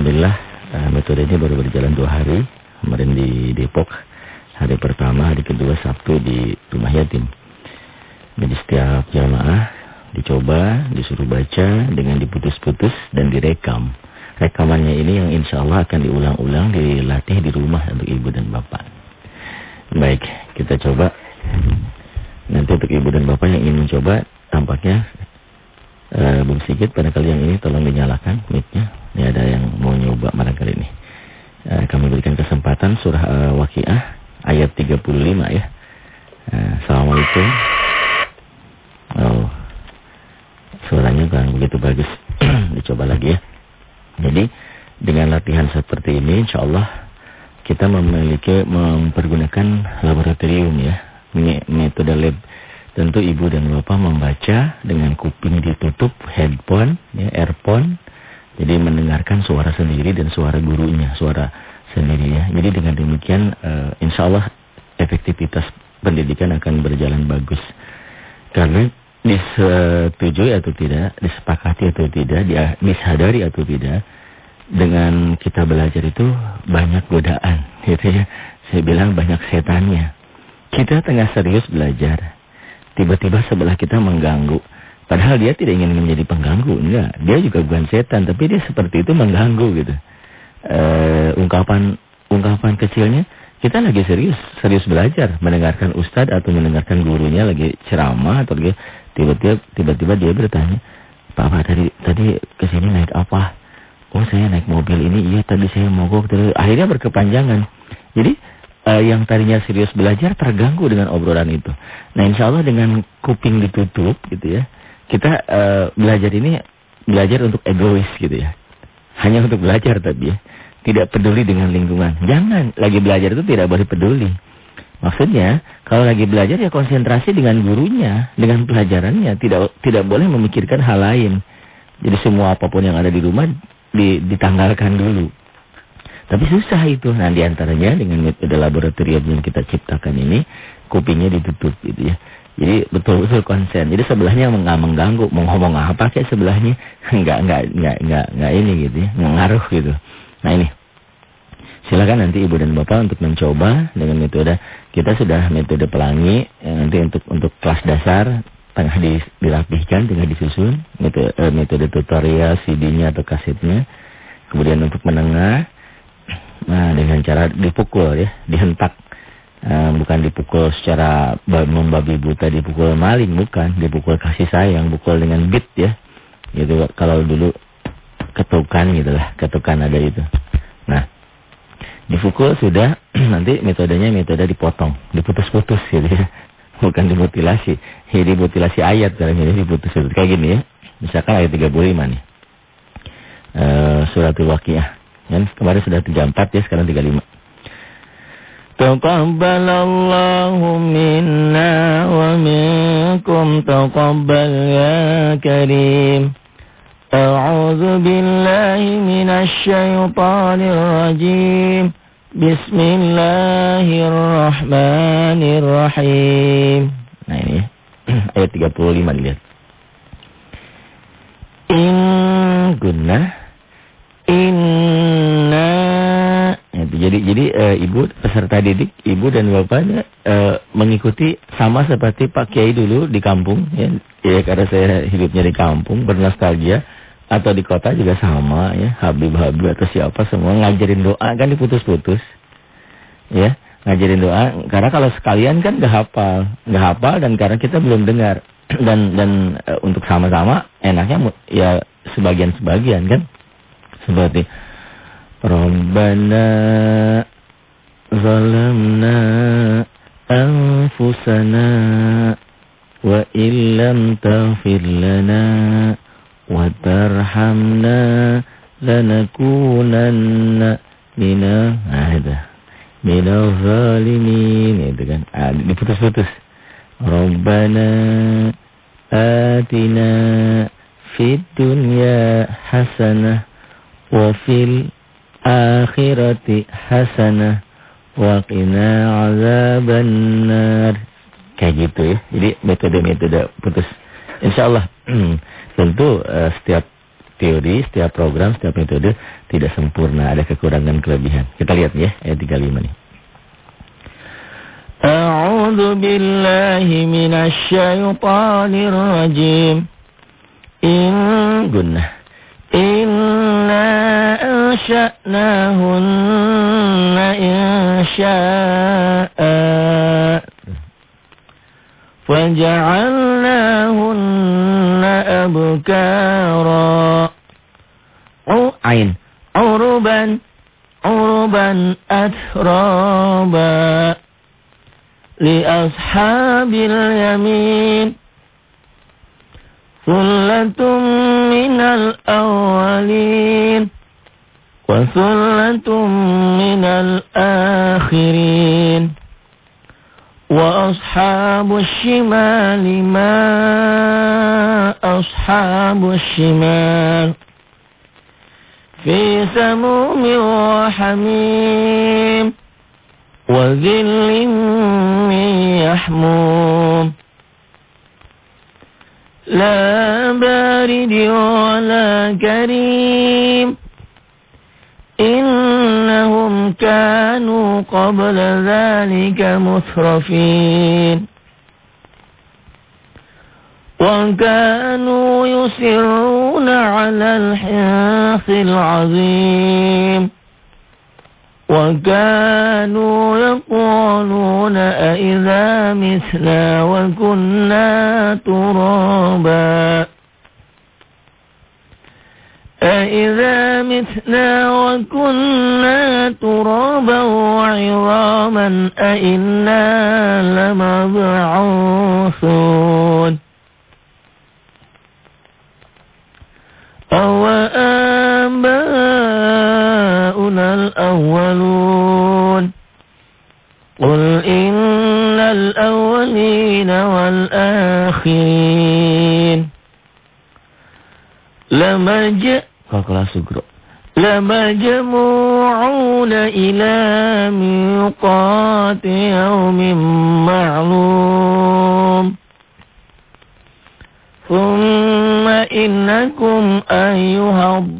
Alhamdulillah uh, metode ini baru berjalan dua hari. Kemarin di Depok, hari pertama, hari kedua Sabtu di rumah yatim. Jadi setiap jamaah dicoba, disuruh baca dengan diputus-putus dan direkam. Rekamannya ini yang insya Allah akan diulang-ulang, dilatih di rumah untuk ibu dan bapak. Baik, kita coba. Nanti untuk ibu dan bapak yang ingin mencoba, tampaknya uh, Bung Sigit pada kali yang ini tolong dinyalakan mic-nya. Ini ada yang mau nyoba kali ini. Uh, kami berikan kesempatan surah uh, Waqiah ayat 35 ya. Assalamualaikum. Oh, suaranya kan begitu bagus. Dicoba lagi ya. Jadi dengan latihan seperti ini insya Allah kita memiliki mempergunakan laboratorium ya. Metode lab. Tentu ibu dan bapak membaca dengan kuping ditutup, headphone, ya, earphone. Jadi mendengarkan suara sendiri dan suara gurunya, suara sendiri ya. Jadi dengan demikian uh, insya Allah efektivitas pendidikan akan berjalan bagus. Karena disetujui atau tidak, disepakati atau tidak, dia disadari atau tidak, dengan kita belajar itu banyak godaan, gitu ya. Saya bilang banyak setannya. Kita tengah serius belajar, tiba-tiba sebelah kita mengganggu. Padahal dia tidak ingin menjadi pengganggu, enggak. Dia juga bukan setan, tapi dia seperti itu mengganggu gitu. Uh, ungkapan ungkapan kecilnya, kita lagi serius, serius belajar, mendengarkan ustadz atau mendengarkan gurunya lagi ceramah atau dia Tiba-tiba tiba-tiba dia bertanya, "Papa tadi tadi ke sini naik apa?" "Oh, saya naik mobil ini." "Iya, tadi saya mogok." Akhirnya berkepanjangan. Jadi uh, yang tadinya serius belajar terganggu dengan obrolan itu. Nah, insya Allah dengan kuping ditutup gitu ya. Kita uh, belajar ini belajar untuk egois gitu ya. Hanya untuk belajar tapi ya. Tidak peduli dengan lingkungan. Jangan lagi belajar itu tidak boleh peduli. Maksudnya, kalau lagi belajar ya konsentrasi dengan gurunya, dengan pelajarannya, tidak tidak boleh memikirkan hal lain. Jadi semua apa pun yang ada di rumah di, ditanggalkan dulu. Tapi susah itu. Nah, di antaranya dengan metode laboratorium yang kita ciptakan ini, kupingnya ditutup gitu ya. Jadi betul-betul konsen. Jadi sebelahnya nggak mengganggu, mau ngomong apa kayak sebelahnya nggak nggak nggak nggak nggak ini gitu ya, ngaruh gitu. Nah ini Silakan nanti ibu dan bapak untuk mencoba dengan metode kita sudah metode pelangi eh, nanti untuk untuk kelas dasar tengah di, dirapihkan tengah disusun metode, eh, metode tutorial CD-nya atau kasetnya. Kemudian untuk menengah nah dengan cara dipukul ya, dihentak. Uh, bukan dipukul secara membabi buta, dipukul maling bukan, dipukul kasih sayang, pukul dengan beat ya. Gitu kalau dulu ketukan gitulah, ketukan ada itu. Nah, Dipukul sudah, nanti metodenya metode dipotong, diputus-putus gitu ya. Bukan dimutilasi. Ya, dimutilasi ayat dalam ini diputus-putus. Kayak gini ya. Misalkan ayat 35 nih. Uh, suratul Waqiah. Kan kemarin sudah 34 ya, sekarang 35. Taqabbalallahu minna wa minkum taqabbal ya karim. A'udzu billahi minasy syaithanir rajim. Bismillahirrahmanirrahim. Nah ini ayat 35 dilihat. In guna inna itu jadi jadi e, ibu peserta didik ibu dan bapaknya e, mengikuti sama seperti Pak Kiai dulu di kampung ya, ya karena saya hidupnya di kampung bernostalgia. Atau di kota juga sama ya, Habib-Habib atau siapa semua ngajarin doa kan diputus-putus. Ya, ngajarin doa. Karena kalau sekalian kan gak hafal, gak hafal dan karena kita belum dengar. Dan dan e, untuk sama-sama enaknya ya sebagian-sebagian kan. Seperti Rabbana zalamna anfusana wa illam taghfir lana wa tarhamna lanakunanna mina ada minal zalimin itu kan. Ah, diputus-putus. Rabbana atina fid dunya hasanah wa fil akhirati hasanah wa qina azabannar kayak gitu ya jadi metode-metode putus insyaallah tentu uh, setiap teori, setiap program, setiap metode tidak sempurna, ada kekurangan kelebihan. Kita lihat ya ayat 35 nih. A'udzu billahi minasy syaithanir rajim. In gunnah. Inna ansha'nahunna insya'a. فجعلناهن أبكارا عين عربا عربا أترابا لأصحاب اليمين ثلة من الأولين وثلة من الآخرين وأصحاب الشمال ما أصحاب الشمال في سموم وحميم وذل من يحموم لا بارد ولا كريم. إنهم كانوا قبل ذلك مترفين. وكانوا يسرون على الحنث العظيم. وكانوا يقولون أئذا مثنا وكنا ترابا. أئذا متنا وكنا ترابا وعظاما أئنا لمبعوثون. أو الأولون قل إن الأولين والآخرين sugro. لمجموعون إلى ميقات يوم معلوم ثم إنكم أيها الضالون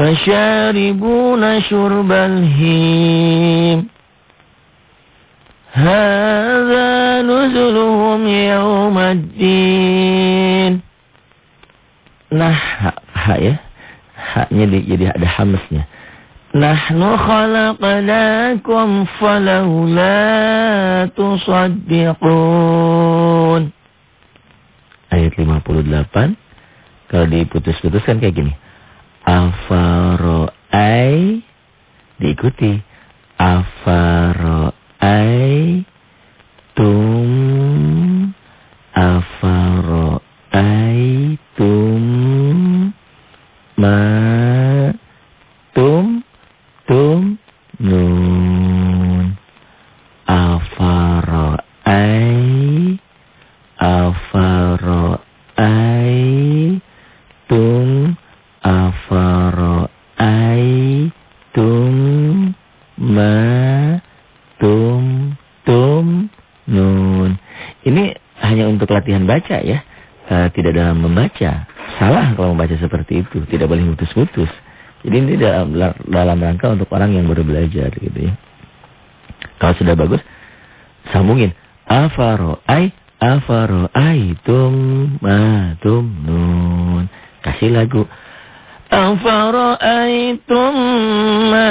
فشاربون شرب الهيم هذا نزلهم يوم الدين Nah, hak, hak ya. Haknya di, jadi ada hamesnya. Nahnu khalaqnakum falawla tusaddiqun. Ayat 58. Kalau diputus-putuskan kayak gini. Afaro'ai. Diikuti. Afaro'ai. Tum. Afaro'ai. Tum. Ma. Tum. Tum. Nun. Afaro'ai. Afaro'ai. Tum. Afaro'ai. Tum. Ma. Tum. Tum. Nun. Ini hanya untuk latihan baca ya. Uh, tidak dalam membaca. Salah kalau membaca seperti itu. Tidak boleh putus-putus. Jadi ini dalam, dalam rangka untuk orang yang baru belajar gitu ya. Kalau sudah bagus, sambungin. Afaro ai afaro ai tum ma tum nun. Kasih lagu. Afaro ai tum ma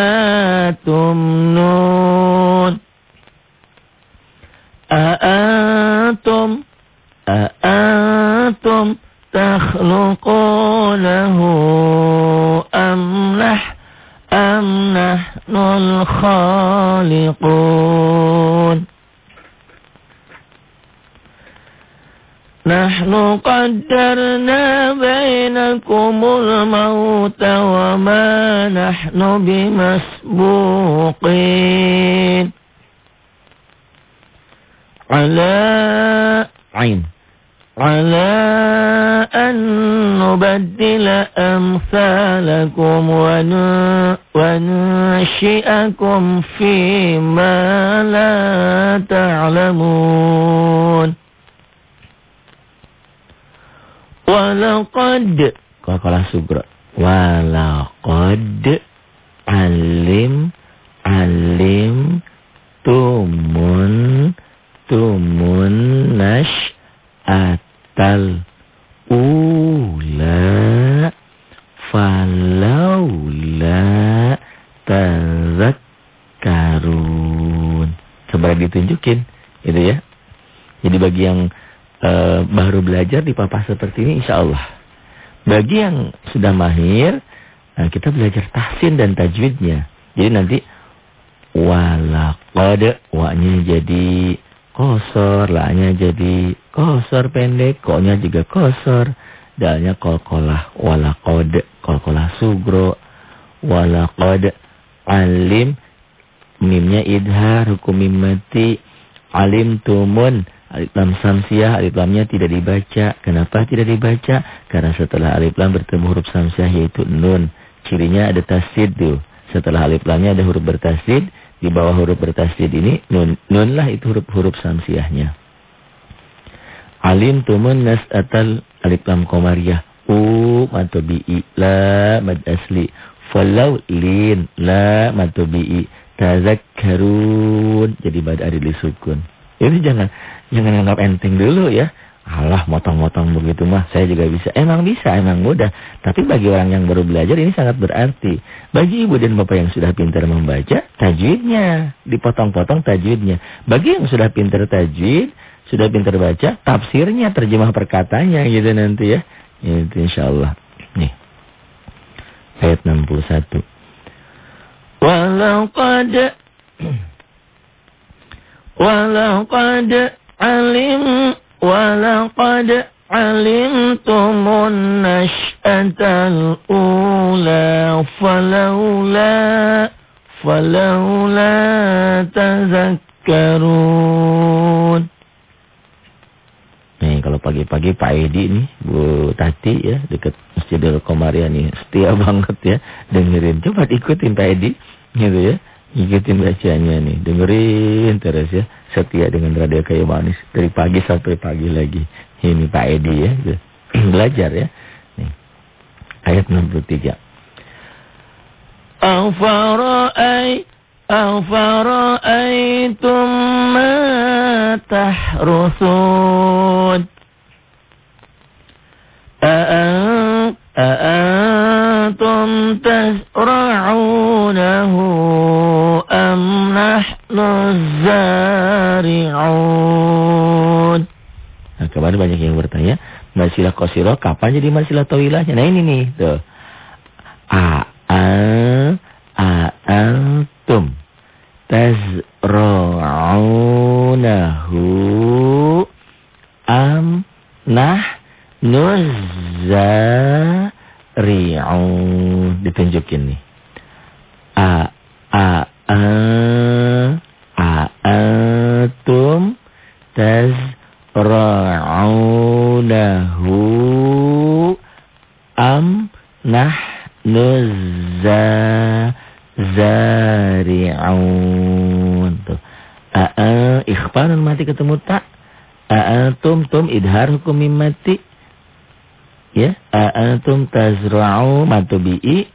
tum nun. A'antum A'antum تخلقونه أم نح أم نحن الخالقون؟ نحن قدرنا بينكم الموت وما نحن بمسبوقين. على ain. Ala an nubaddila amsalakum wa wa nunshi'akum fi ma la ta'lamun. Walaqad. Kakalah subra. Walaqad alim alim tumun tumun nash atal ula falaula tazakkarun. Coba ditunjukin, gitu ya. Jadi bagi yang e, baru belajar di papa seperti ini insya Allah. Bagi yang sudah mahir, nah kita belajar tahsin dan tajwidnya. Jadi nanti walaqad wa-nya jadi kosor, la-nya jadi kosor pendek, ko-nya juga kosor, dalnya kolkolah, walaqad, kolkolah sugro, walaqad alim, mimnya idhar, hukum mim mati, alim tumun, Alif lam samsiah, alif lamnya tidak dibaca. Kenapa tidak dibaca? Karena setelah alif lam bertemu huruf samsiah yaitu nun. Cirinya ada tasid tuh. Setelah alif lamnya ada huruf bertasid. Di bawah huruf bertasid ini nun. Nun lah itu huruf-huruf samsiahnya. Alim tumun nas atal alif lam komariah. U matobi'i. La mad asli. Falau lin. La matobi'i. Tazakkarun. Jadi bad adili sukun. Ini jangan Jangan anggap enteng dulu ya. Allah motong-motong begitu mah saya juga bisa. Emang bisa, emang mudah. Tapi bagi orang yang baru belajar ini sangat berarti. Bagi ibu dan bapak yang sudah pintar membaca, tajwidnya. Dipotong-potong tajwidnya. Bagi yang sudah pintar tajwid, sudah pintar baca, tafsirnya, terjemah perkatanya gitu nanti ya. Itu insya Allah. Nih. Ayat 61. Walau qad Walau qad alim walaqad alimtumun nash'atal ula falawla falawla tazakkarun. Nih kalau pagi-pagi Pak Edi nih Bu Tati ya dekat Masjidil Komaria nih. Setia banget ya dengerin. Coba ikutin Pak Edi gitu ya Ikutin bacanya nih, dengerin terus ya. Setia dengan radio kayu manis dari pagi sampai pagi lagi. Ini Pak Edi ya, belajar ya. Nih. Ayat 63. Afara'ay Afara'aytum ma tahrusun A'antum tasra'unahu am nahnu zari'un. Nah, kemarin banyak yang bertanya, Masilah Kosiro kapan jadi Masilah Tawilahnya? Nah ini nih, tuh. A a a antum tazra'unahu am nah nuzari'un. Ditunjukin nih. A a a tazra'unahu am nahnu zari'un a'a ikhfa mati ketemu tak? A'atum tum idhar hukum mati. Ya a'atum tazra'u matubi'i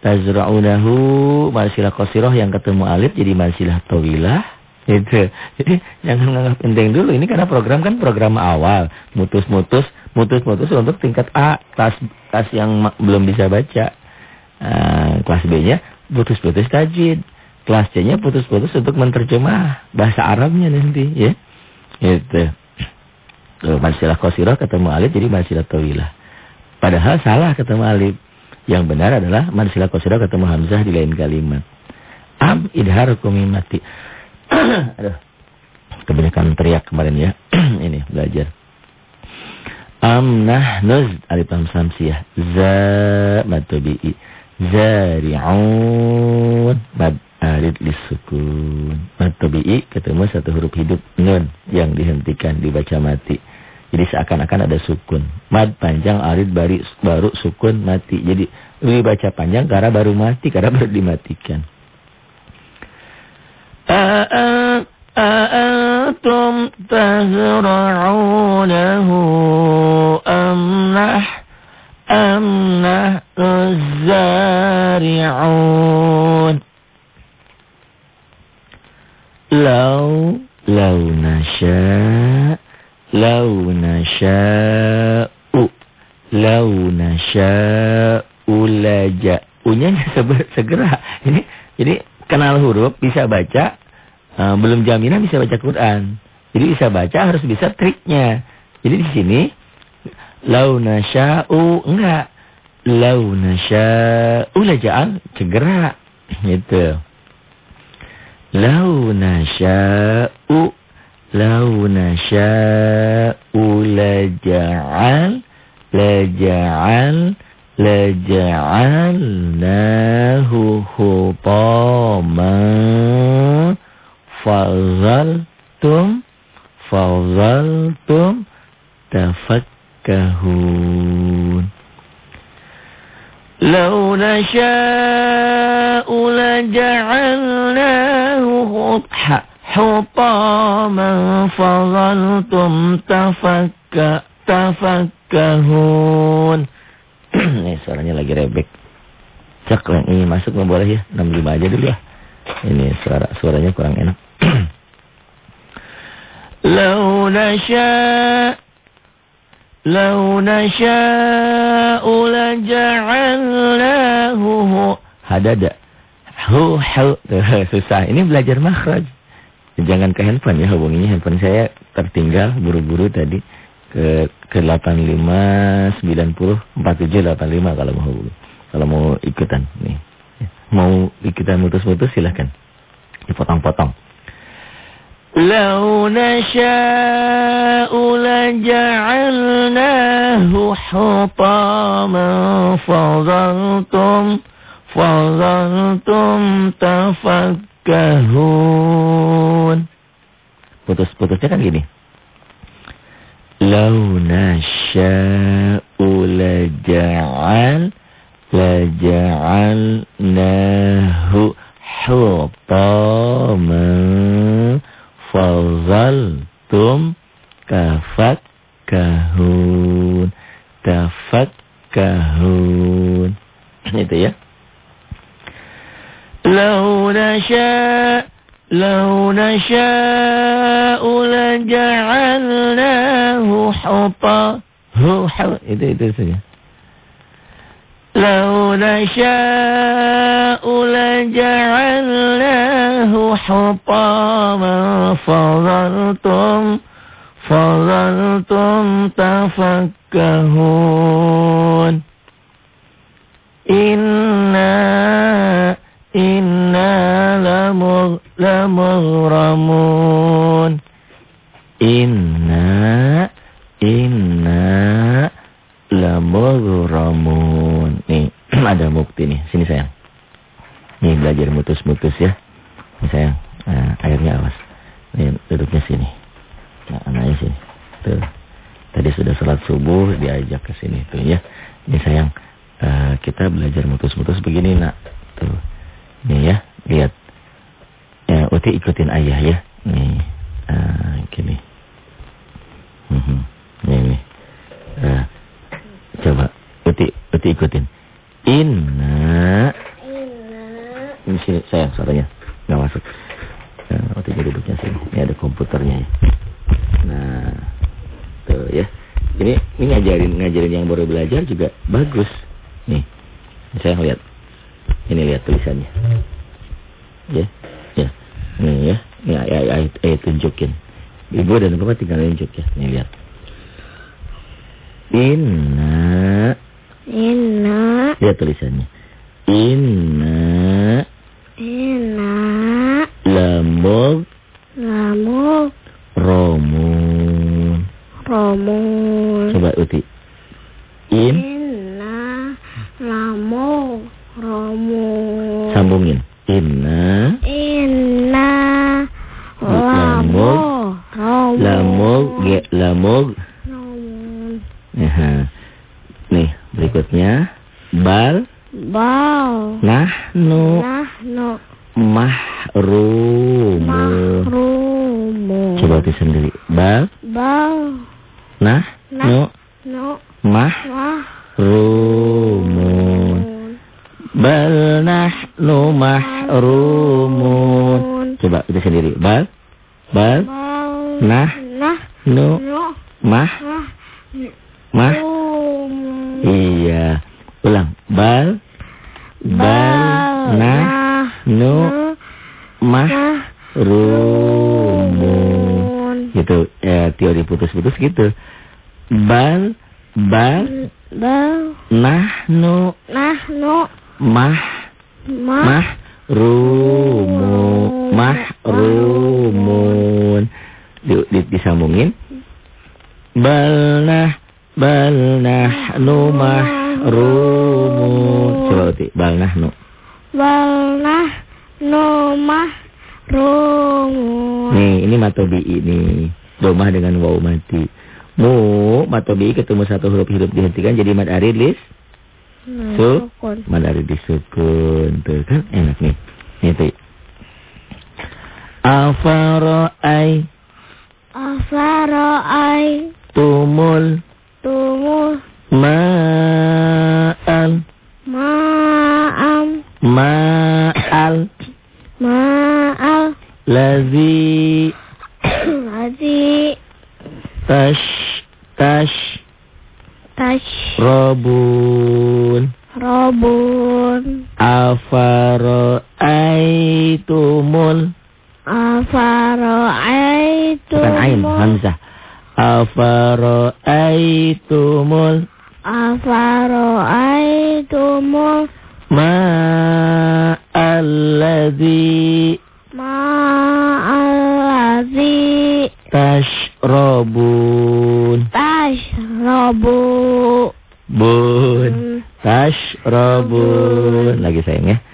Tazra'unahu marsilah qasirah yang ketemu alif jadi marsilah tawilah. Itu. Jadi jangan nganggap penting dulu. Ini karena program kan program awal. Mutus-mutus, mutus-mutus untuk tingkat A. Kelas, kelas yang belum bisa baca. Uh, kelas B-nya putus-putus tajwid. Kelas C-nya putus-putus untuk menerjemah bahasa Arabnya nanti. ya. Itu. Tuh, marsilah qasirah ketemu alif jadi marsilah tawilah. Padahal salah ketemu alif. Yang benar adalah man sila qasira ketemu hamzah di lain kalimat. Am idhar mati. Aduh. Kebanyakan teriak kemarin ya. Ini belajar. Am nahnuz alif lam samsiyah. Za mad tabi'i. Zari'un mad arid lisukun. Mad tabi'i ketemu satu huruf hidup nun yang dihentikan dibaca mati. Jadi seakan-akan ada sukun. Mad panjang arid bari, baru sukun mati. Jadi lebih baca panjang karena baru mati karena baru dimatikan. أأنتم تزرعونه أم نحن أم نحن الزارعون لو لو نشاء لو نشاء لو نشاء لجاء Unya segera. Ini jadi kenal huruf bisa baca uh, belum jaminan bisa baca Quran. Jadi bisa baca harus bisa triknya. Jadi di sini lau nasya'u enggak. Lau nasya'u laja'al segera gitu. Lau nasya'u lau nasya'u laja'al laja'al لجعلناه خطاما فظلتم فظلتم تفكهون. لو نشاء لجعلناه حطاما فظلتم تفكهون. nih suaranya lagi rebek. cek yang ini masuk nggak boleh ya? 65 aja dulu ya. Ini suara suaranya kurang enak. Lau launasha, Lau nasya ada. hadada. Hu hu susah. Ini belajar makhraj. Jangan ke handphone ya hubunginya handphone saya tertinggal buru-buru tadi ke ke 85 90 47 85 kalau mau hubungi kalau mau ikutan nih mau ikutan mutus-mutus silahkan dipotong-potong لو نشاء لجعلناه حطاما فظلتم فظلتم تفكهون Putus-putusnya kan gini. Lau nasya'u laja'al laja'alnahu hutaman. Fazaltum kafat kahun kafat kahun itu ya. Lau nasya'u لو نشاء لجعلناه حطا. hu itu itu saja لو نشاء لجعلناه حطاما فظلتم فظلتم تفكهون. إنا إنا لمغ لمغرمون inna inna lamughramun nih ada bukti nih sini sayang nih belajar mutus-mutus ya nih sayang nah, airnya awas nih duduknya sini nah anaknya sini tuh tadi sudah sholat subuh diajak ke sini tuh ya nih sayang uh, kita belajar mutus-mutus begini nak tuh nih ya lihat Uti ikutin ayah ya. Nih uh, gini mug Nahnu. Nah. Nu. Mah. Mah. Mah. Rumu. Mah. Rumun. Di, di, disambungin. Bal nah. Bal nahnu mah. Rumun. Coba uti. Bal nahnu. Bal. Nah. Nu. Mah. Rumun. Nih, ini matobi ini. Domah dengan waw mati. Mu, matobi ketemu satu huruf hidup dihentikan jadi mad arid lis. Nah, Su. sukun. Mad arid disukun. Tuh kan enak nih. Tuh. Afara'ai Afara'ai tumul tumul ma'al ma'am ma'al ma'al lazi Azi tash tash tash robun. Robun. Afara'aitumul. Afara'aitum bukan ain hamzah. Afara'aitumul. Afara'aitumul. Ma'alladzi. Ma'allazi tashrabun. Tashrabu bun. Tashrabun. Lagi sayang ya.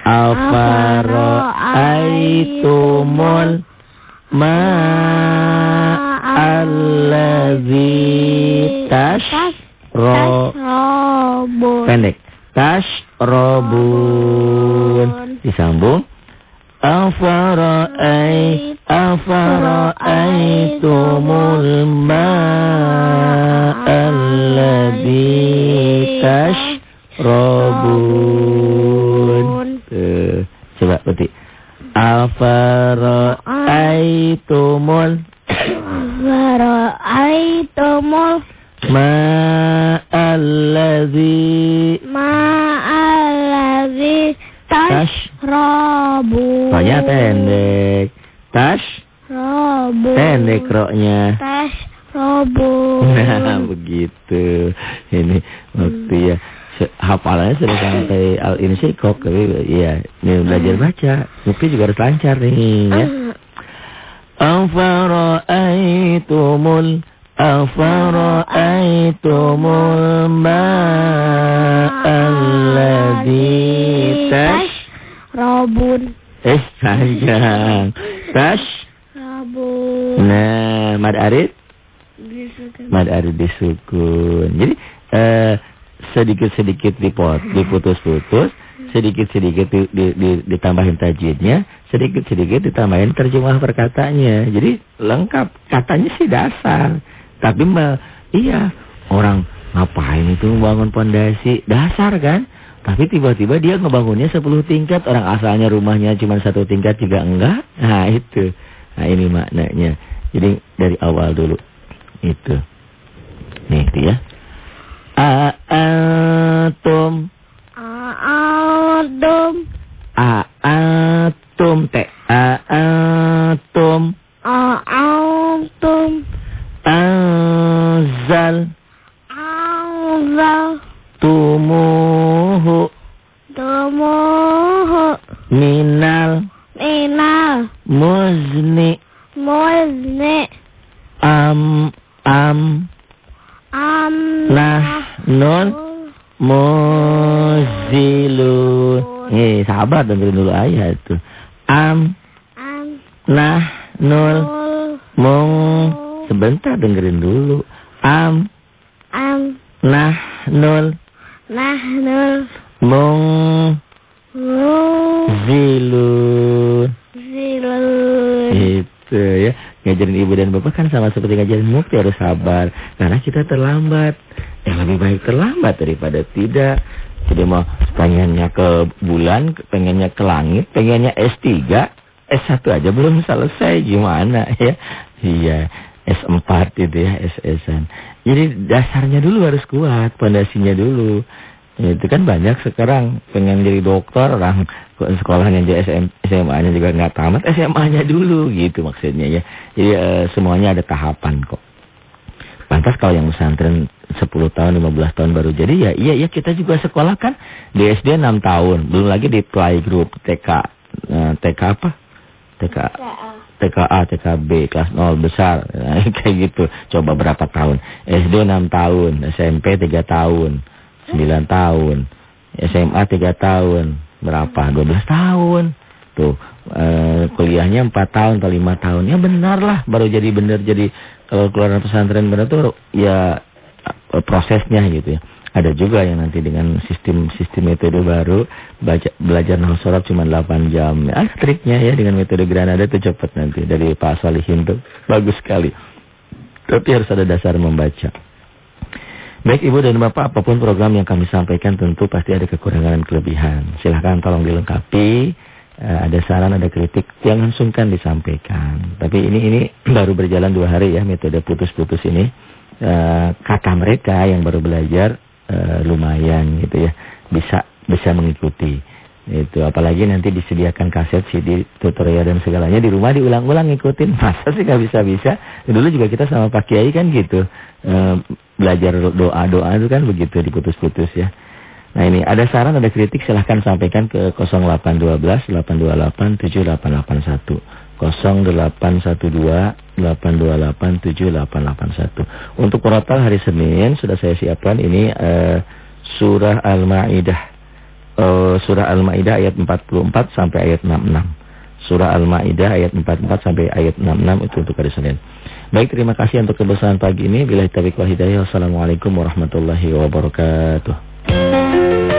Afara'aitumul ma'alladzi tashro tashrabu pendek. Tashrabun. Disambung afara'ai afara'aitumul ma'alladzi tashrabun Tuh, coba putih afara'aitumul Afara'aitumul ma'alladzi ma'allazi tashrabu Roknya pendek. Tash Rabu pendek roknya. Tashrabu Nah, begitu. Ini waktu ya se- hafalannya sudah sampai al insyikok tapi ya ini belajar baca. Mungkin juga harus lancar nih ya. Afara'aitumul Afara'aitumul ma'alladzi Panjang. Tash Rabun Nah, mad arid, mad arid disukun. Jadi eh sedikit-sedikit dipot, diputus-putus, sedikit-sedikit di, di, di- ditambahin tajwidnya, sedikit-sedikit ditambahin terjemah perkataannya. Jadi lengkap. Katanya sih dasar. Tapi me- iya, orang ngapain itu membangun pondasi? Dasar kan? Tapi tiba-tiba dia ngebangunnya 10 tingkat, orang asalnya rumahnya cuma satu tingkat juga enggak. Nah, itu. Nah, ini maknanya. Jadi dari awal dulu. Itu. Nih, itu ya. A'atum. A'adum A'atum. Te. A'atum. A'antum Anzal. Anzal Tumuhu. Tumuhu Minal. Minal Muzni. Muzni Am. Am. Am. Nah, nun. Muzilun. Nih, sabar dengerin dulu ayat tuh. Am. Am. Nah, nul. Nul. Mung. Sebentar dengerin dulu. Am. Am. Nah, nul. Nah. Nul. Mung. Zilun. Zilun. Itu ya. Ngajarin ibu dan bapak kan sama seperti ngajarin mukti harus sabar. Karena kita terlambat. Ya lebih baik terlambat daripada tidak. Jadi mau pengennya ke bulan, pengennya ke langit, pengennya S3, S1 aja belum selesai. Gimana ya? Iya. S4 itu ya, SS-an. Jadi dasarnya dulu harus kuat, pondasinya dulu. Itu kan banyak sekarang pengen jadi dokter, orang sekolahnya jadi SM, SMA-nya juga nggak tamat, SMA-nya dulu gitu maksudnya ya. Jadi e, semuanya ada tahapan kok. Pantas kalau yang pesantren 10 tahun, 15 tahun baru jadi ya iya iya kita juga sekolah kan di SD 6 tahun, belum lagi di playgroup TK. E, TK apa? TK TKA, TKB, kelas 0 besar, nah, kayak gitu. Coba berapa tahun? SD 6 tahun, SMP 3 tahun, 9 tahun, SMA 3 tahun, berapa? 12 tahun. Tuh, eh, kuliahnya 4 tahun atau 5 tahun. Ya benar lah, baru jadi benar. Jadi kalau keluar pesantren benar tuh ya eh, prosesnya gitu ya. Ada juga yang nanti dengan sistem-sistem metode baru baca, belajar nahwu sorab cuma 8 jam. Ah, triknya ya dengan metode Granada itu cepat nanti dari Pak Salihin tuh. Bagus sekali. Tapi harus ada dasar membaca. Baik Ibu dan Bapak, apa pun program yang kami sampaikan tentu pasti ada kekurangan dan kelebihan. Silahkan tolong dilengkapi. Uh, ada saran, ada kritik, jangan sungkan disampaikan. Tapi ini ini baru berjalan dua hari ya metode putus-putus ini. Uh, kata mereka yang baru belajar uh, lumayan gitu ya, bisa bisa mengikuti. Itu apalagi nanti disediakan kaset CD tutorial dan segalanya di rumah diulang-ulang ngikutin. Masa sih nggak bisa-bisa? Dulu juga kita sama Pak Kiai kan gitu. Uh, belajar doa-doa itu kan begitu diputus-putus ya. Nah ini ada saran, ada kritik silahkan sampaikan ke 0812 828 7881. 0812 828 7881. Untuk porotal hari Senin sudah saya siapkan ini uh, surah Al-Maidah. Uh, surah Al-Maidah ayat 44 sampai ayat 66. Surah Al-Maidah ayat 44 sampai ayat 66 itu untuk hari Senin. Baik, terima kasih untuk kebersamaan pagi ini. Bila taufiq wal hidayah. Wassalamualaikum warahmatullahi wabarakatuh.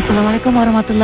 Assalamualaikum warahmatullahi